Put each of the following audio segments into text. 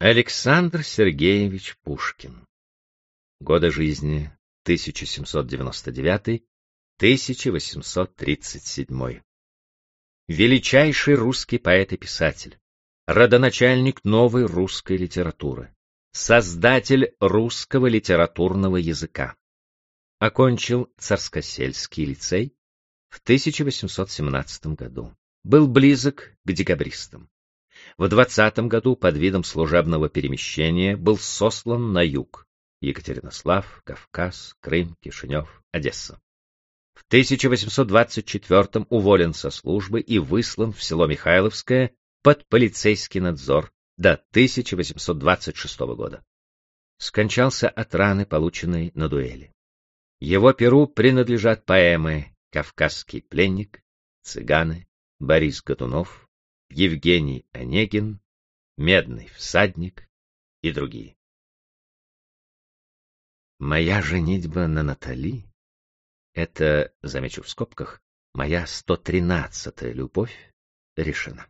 Александр Сергеевич Пушкин. Годы жизни 1799-1837. Величайший русский поэт и писатель, родоначальник новой русской литературы, создатель русского литературного языка. Окончил Царскосельский лицей в 1817 году. Был близок к декабристам. В 20 году под видом служебного перемещения был сослан на юг — Екатеринослав, Кавказ, Крым, Кишинев, Одесса. В 1824 уволен со службы и выслан в село Михайловское под полицейский надзор до 1826 года. Скончался от раны, полученной на дуэли. Его перу принадлежат поэмы «Кавказский пленник», «Цыганы», «Борис Годунов», Евгений Онегин, Медный всадник и другие. Моя женитьба на Натали — это, замечу в скобках, моя 113-я любовь решена,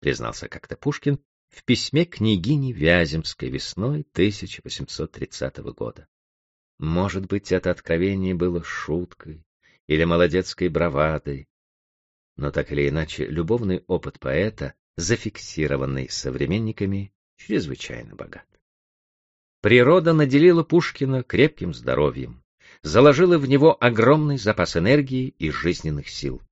признался как-то Пушкин в письме княгини Вяземской весной 1830 года. Может быть, это откровение было шуткой или молодецкой бравадой, но так или иначе, любовный опыт поэта, зафиксированный современниками, чрезвычайно богат. Природа наделила Пушкина крепким здоровьем, заложила в него огромный запас энергии и жизненных сил.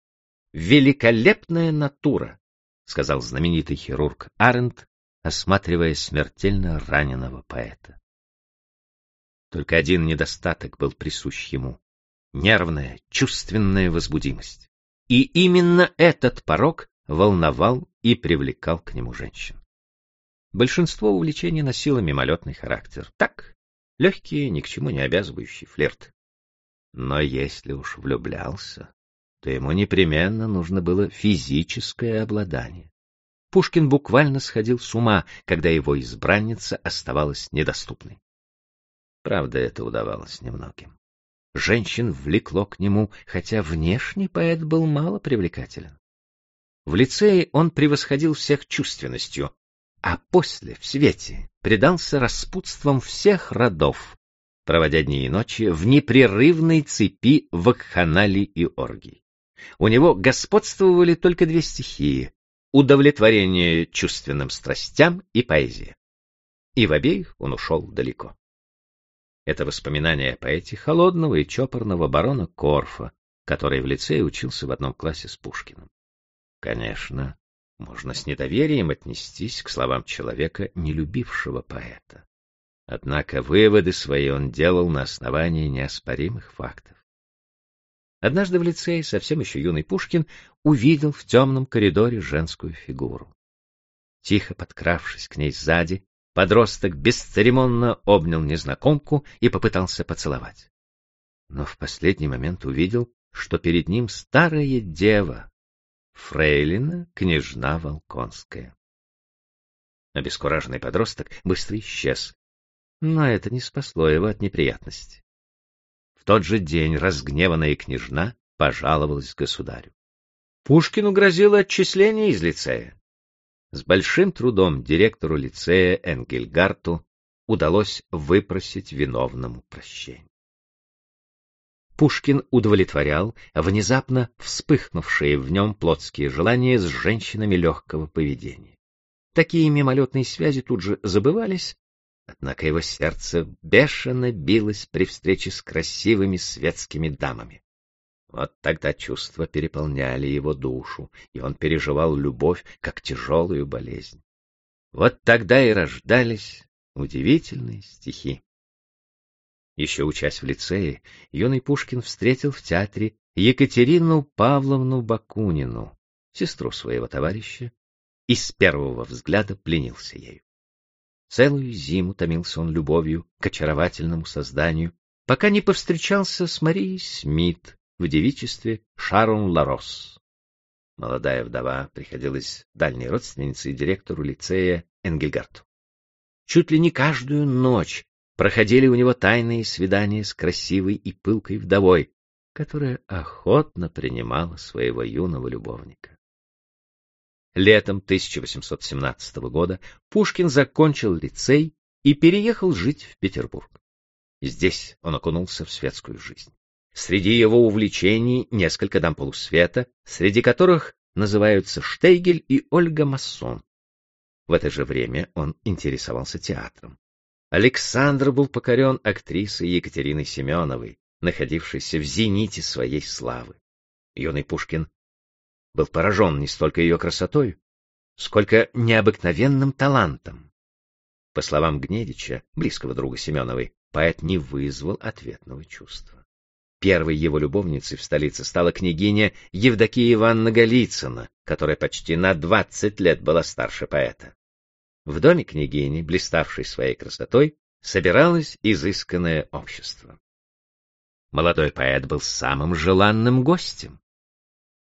«Великолепная натура», — сказал знаменитый хирург Арендт, осматривая смертельно раненого поэта. Только один недостаток был присущ ему — нервная, чувственная возбудимость. И именно этот порог волновал и привлекал к нему женщин. Большинство увлечений носило мимолетный характер. Так, легкий, ни к чему не обязывающий флирт. Но если уж влюблялся, то ему непременно нужно было физическое обладание. Пушкин буквально сходил с ума, когда его избранница оставалась недоступной. Правда, это удавалось немногим. Женщин влекло к нему, хотя внешний поэт был мало привлекателен. В лицее он превосходил всех чувственностью, а после, в свете, предался распутствам всех родов, проводя дни и ночи в непрерывной цепи вакханалий и оргий. У него господствовали только две стихии — удовлетворение чувственным страстям и поэзия. И в обеих он ушел далеко. Это воспоминание о поэте холодного и чопорного барона Корфа, который в лицее учился в одном классе с Пушкиным. Конечно, можно с недоверием отнестись к словам человека, не любившего поэта. Однако выводы свои он делал на основании неоспоримых фактов. Однажды в лицее совсем еще юный Пушкин увидел в темном коридоре женскую фигуру. Тихо подкравшись к ней сзади, Подросток бесцеремонно обнял незнакомку и попытался поцеловать. Но в последний момент увидел, что перед ним старая дева, фрейлина княжна Волконская. Обескураженный подросток быстро исчез, но это не спасло его от неприятности. В тот же день разгневанная княжна пожаловалась государю. Пушкину грозило отчисление из лицея. С большим трудом директору лицея Энгельгарту удалось выпросить виновному прощение. Пушкин удовлетворял внезапно вспыхнувшие в нем плотские желания с женщинами легкого поведения. Такие мимолетные связи тут же забывались, однако его сердце бешено билось при встрече с красивыми светскими дамами. Вот тогда чувства переполняли его душу, и он переживал любовь как тяжелую болезнь. Вот тогда и рождались удивительные стихи. Еще учась в лицее, юный Пушкин встретил в театре Екатерину Павловну Бакунину, сестру своего товарища, и с первого взгляда пленился ею. Целую зиму томился он любовью к очаровательному созданию, пока не повстречался с Марией Смит, в девичестве Шарон Ларос. Молодая вдова приходилась дальней родственницей директору лицея Энгельгарту. Чуть ли не каждую ночь проходили у него тайные свидания с красивой и пылкой вдовой, которая охотно принимала своего юного любовника. Летом 1817 года Пушкин закончил лицей и переехал жить в Петербург. Здесь он окунулся в светскую жизнь. Среди его увлечений несколько дам полусвета, среди которых называются Штейгель и Ольга Массон. В это же время он интересовался театром. Александр был покорен актрисой Екатериной Семеновой, находившейся в зените своей славы. Юный Пушкин был поражен не столько ее красотой, сколько необыкновенным талантом. По словам Гнедича, близкого друга Семеновой, поэт не вызвал ответного чувства. Первой его любовницей в столице стала княгиня Евдокия Ивановна Голицына, которая почти на двадцать лет была старше поэта. В доме княгини, блиставшей своей красотой, собиралось изысканное общество. Молодой поэт был самым желанным гостем.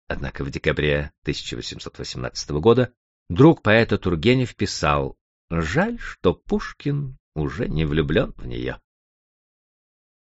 Однако в декабре 1818 года друг поэта Тургенев писал «Жаль, что Пушкин уже не влюблен в нее».